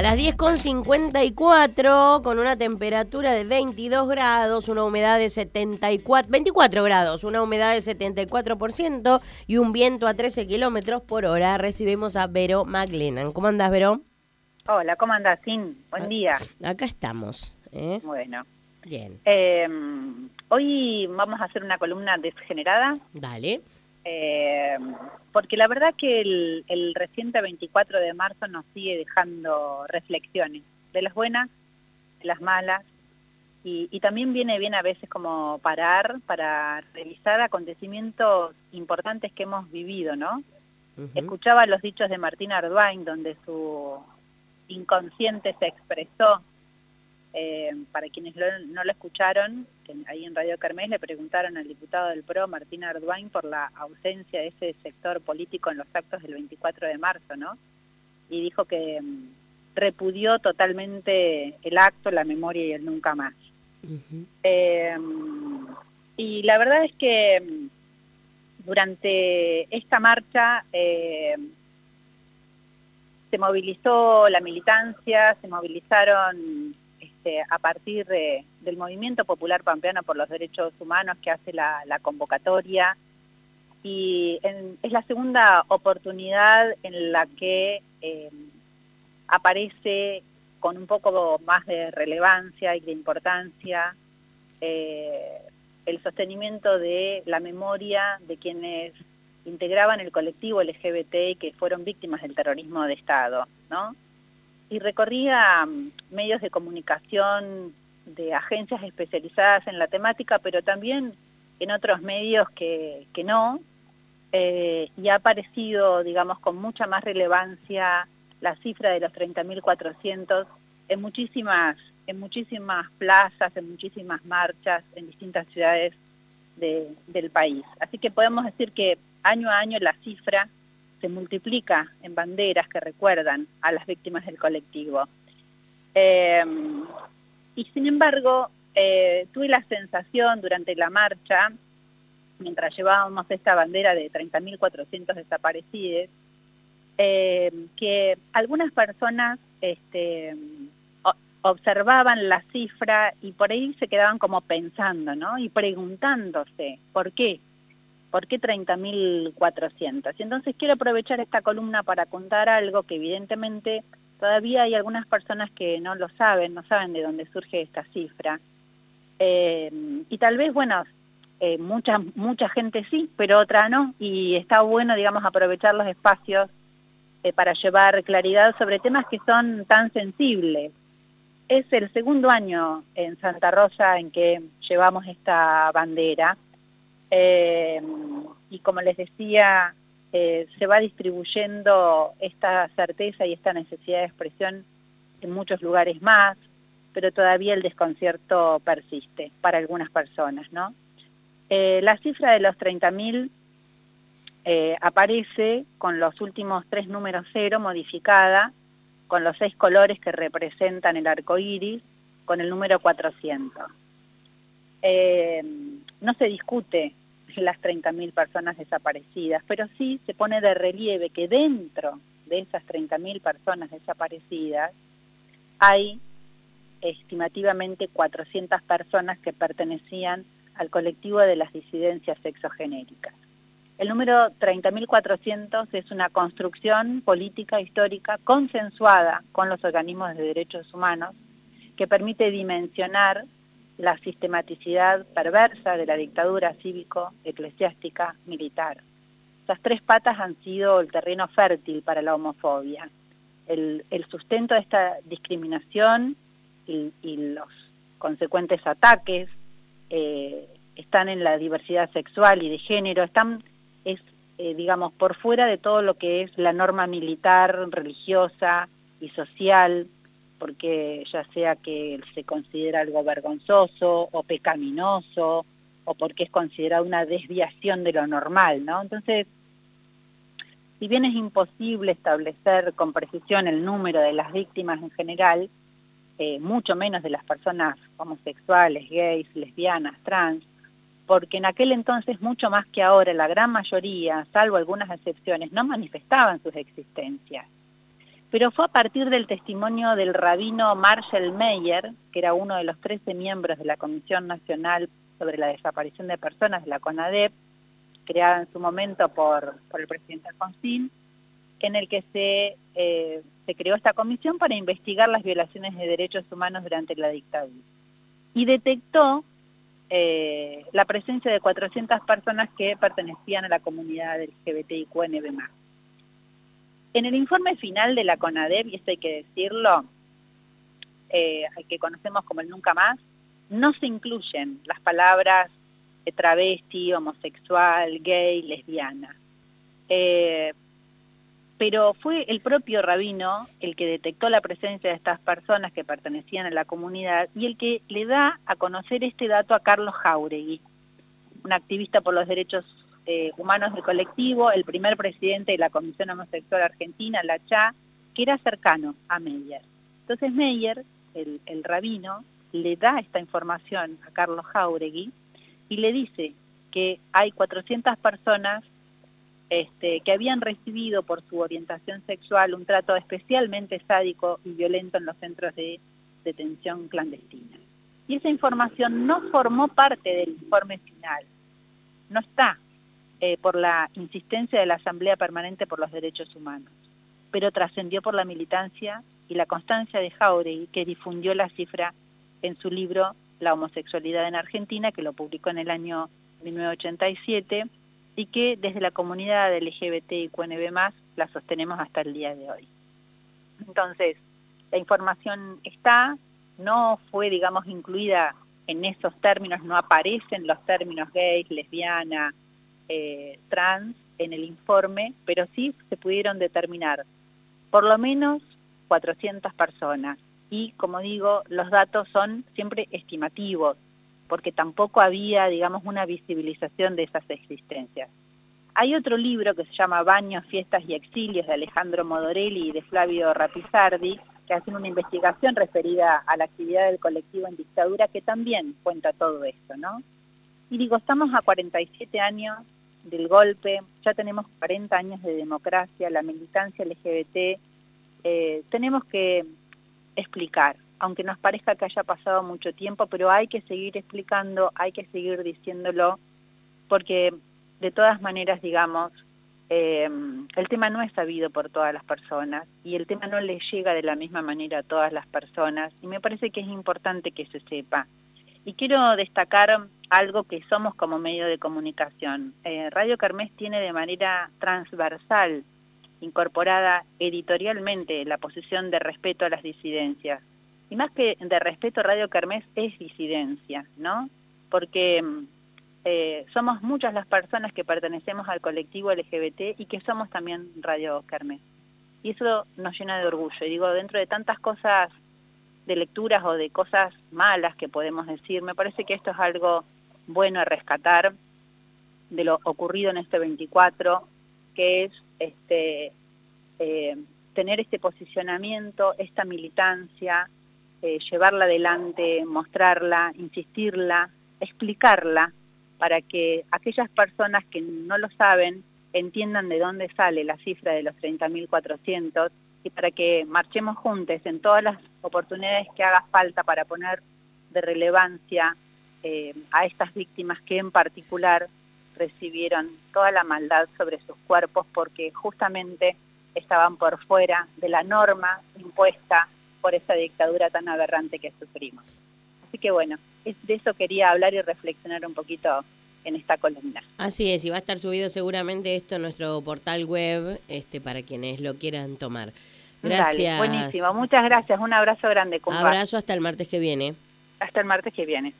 A las 10.54, con una temperatura de 22 grados, una humedad de 74, 24 grados, una humedad de 74% y un viento a 13 kilómetros por hora, recibimos a Vero McLennan. ¿Cómo andás, Vero? Hola, ¿cómo andás, Sin? Buen día. Acá estamos. ¿eh? Bueno. Bien. Eh, hoy vamos a hacer una columna desgenerada. Dale. Eh, porque la verdad que el, el, reciente 24 de marzo nos sigue dejando reflexiones, de las buenas, de las malas, y, y, también viene bien a veces como parar para revisar acontecimientos importantes que hemos vivido, ¿no? Uh -huh. Escuchaba los dichos de Martín Arduin, donde su inconsciente se expresó eh, para quienes lo, no lo escucharon, que ahí en Radio Carmes le preguntaron al diputado del PRO, Martín Arduin, por la ausencia de ese sector político en los actos del 24 de marzo, ¿no? Y dijo que um, repudió totalmente el acto, la memoria y el nunca más. Uh -huh. eh, y la verdad es que durante esta marcha eh, se movilizó la militancia, se movilizaron este, a partir de, del Movimiento Popular Pampeano por los Derechos Humanos que hace la, convocatoria y en, es la segunda oportunidad en la que eh, aparece con un poco más de relevancia y de importancia eh, el sostenimiento de la memoria de quienes integraban el colectivo LGBT que fueron víctimas del terrorismo de Estado, ¿no? Y recorría medios de comunicación de agencias especializadas en la temática, pero también en otros medios que, que no, eh, y ha aparecido, digamos, con mucha más relevancia la cifra de los 30.400 en muchísimas, en muchísimas plazas, en muchísimas marchas, en distintas ciudades de, del país. Así que podemos decir que año a año la cifra se multiplica en banderas que recuerdan a las víctimas del colectivo. Eh, y sin embargo, eh, tuve la sensación durante la marcha, mientras llevábamos esta bandera de 30.400 desaparecidos, eh, que algunas personas este, observaban la cifra y por ahí se quedaban como pensando, ¿no? Y preguntándose, ¿por qué? ¿Por qué 30.400? Y entonces quiero aprovechar esta columna para contar algo que evidentemente todavía hay algunas personas que no lo saben, no saben de dónde surge esta cifra. Eh, y tal vez, bueno, eh, mucha, mucha gente sí, pero otra no, y está bueno, digamos, aprovechar los espacios eh, para llevar claridad sobre temas que son tan sensibles. Es el segundo año en Santa Rosa en que llevamos esta bandera, eh, y como les decía, eh, se va distribuyendo esta certeza y esta necesidad de expresión en muchos lugares más, pero todavía el desconcierto persiste para algunas personas, ¿no? Eh, la cifra de los 30.000 eh, aparece con los últimos tres números cero modificada, con los seis colores que representan el arco iris, con el número 400. Eh, no se discute las 30.000 personas desaparecidas, pero sí se pone de relieve que dentro de esas 30.000 personas desaparecidas hay estimativamente 400 personas que pertenecían al colectivo de las disidencias sexogenéricas. El número 30.400 es una construcción política histórica consensuada con los organismos de derechos humanos que permite dimensionar la sistematicidad perversa de la dictadura cívico-eclesiástica militar. Esas tres patas han sido el terreno fértil para la homofobia. El, el sustento de esta discriminación y, y los consecuentes ataques eh, están en la diversidad sexual y de género, están, es, eh, digamos, por fuera de todo lo que es la norma militar, religiosa y social, porque ya sea que se considera algo vergonzoso o pecaminoso, o porque es considerada una desviación de lo normal, ¿no? Entonces, si bien es imposible establecer con precisión el número de las víctimas en general, eh, mucho menos de las personas homosexuales, gays, lesbianas, trans, porque en aquel entonces, mucho más que ahora, la gran mayoría, salvo algunas excepciones, no manifestaban sus existencias. Pero fue a partir del testimonio del rabino Marshall Meyer, que era uno de los 13 miembros de la Comisión Nacional sobre la Desaparición de Personas de la CONADEP, creada en su momento por, el presidente Alfonsín, en el que se, eh, se creó esta comisión para investigar las violaciones de derechos humanos durante la dictadura. Y detectó eh, la presencia de 400 personas que pertenecían a la comunidad LGBTIQNB+. En el informe final de la CONADEP, y esto hay que decirlo, eh, que conocemos como el Nunca Más, no se incluyen las palabras travesti, homosexual, gay, lesbiana. Eh, pero fue el propio rabino el que detectó la presencia de estas personas que pertenecían a la comunidad y el que le da a conocer este dato a Carlos Jauregui, un activista por los derechos humanos del colectivo, el primer presidente de la Comisión Homosexual Argentina, la CHA, que era cercano a Meyer. Entonces Meyer, el, el rabino, le da esta información a Carlos Jauregui y le dice que hay 400 personas este, que habían recibido por su orientación sexual un trato especialmente sádico y violento en los centros de detención clandestina. Y esa información no formó parte del informe final, no está eh, por la insistencia de la Asamblea Permanente por los Derechos Humanos, pero trascendió por la militancia y la constancia de Jauregui, que difundió la cifra en su libro La homosexualidad en Argentina, que lo publicó en el año 1987, y que desde la comunidad LGBT y QNB+, la sostenemos hasta el día de hoy. Entonces, la información está, no fue, digamos, incluida en esos términos, no aparecen los términos gays, lesbiana, eh, trans en el informe, pero sí se pudieron determinar por lo menos 400 personas. Y como digo, los datos son siempre estimativos, porque tampoco había, digamos, una visibilización de esas existencias. Hay otro libro que se llama Baños, Fiestas y Exilios de Alejandro Modorelli y de Flavio Rapizardi, que hacen una investigación referida a la actividad del colectivo en dictadura que también cuenta todo esto, ¿no? Y digo, estamos a 47 años del golpe, ya tenemos 40 años de democracia, la militancia LGBT, eh, tenemos que explicar, aunque nos parezca que haya pasado mucho tiempo, pero hay que seguir explicando, hay que seguir diciéndolo, porque de todas maneras, digamos, eh, el tema no es sabido por todas las personas y el tema no le llega de la misma manera a todas las personas y me parece que es importante que se sepa. Y quiero destacar algo que somos como medio de comunicación. Eh, Radio Kermés tiene de manera transversal incorporada editorialmente la posición de respeto a las disidencias. Y más que de respeto, Radio Kermés es disidencia, ¿no? Porque eh, somos muchas las personas que pertenecemos al colectivo LGBT y que somos también Radio Kermés. Y eso nos llena de orgullo. Y digo, dentro de tantas cosas de lecturas o de cosas malas que podemos decir, me parece que esto es algo bueno a rescatar de lo ocurrido en este 24, que es este, eh, tener este posicionamiento, esta militancia, eh, llevarla adelante, mostrarla, insistirla, explicarla, para que aquellas personas que no lo saben entiendan de dónde sale la cifra de los 30.400 y para que marchemos juntos en todas las oportunidades que haga falta para poner de relevancia eh, a estas víctimas que en particular recibieron toda la maldad sobre sus cuerpos porque justamente estaban por fuera de la norma impuesta por esa dictadura tan aberrante que sufrimos. Así que bueno, de eso quería hablar y reflexionar un poquito en esta columna. Así es, y va a estar subido seguramente esto en nuestro portal web este para quienes lo quieran tomar. Gracias. buenísimo, muchas gracias, un abrazo grande. Abrazo hasta el martes que viene. Hasta el martes que viene.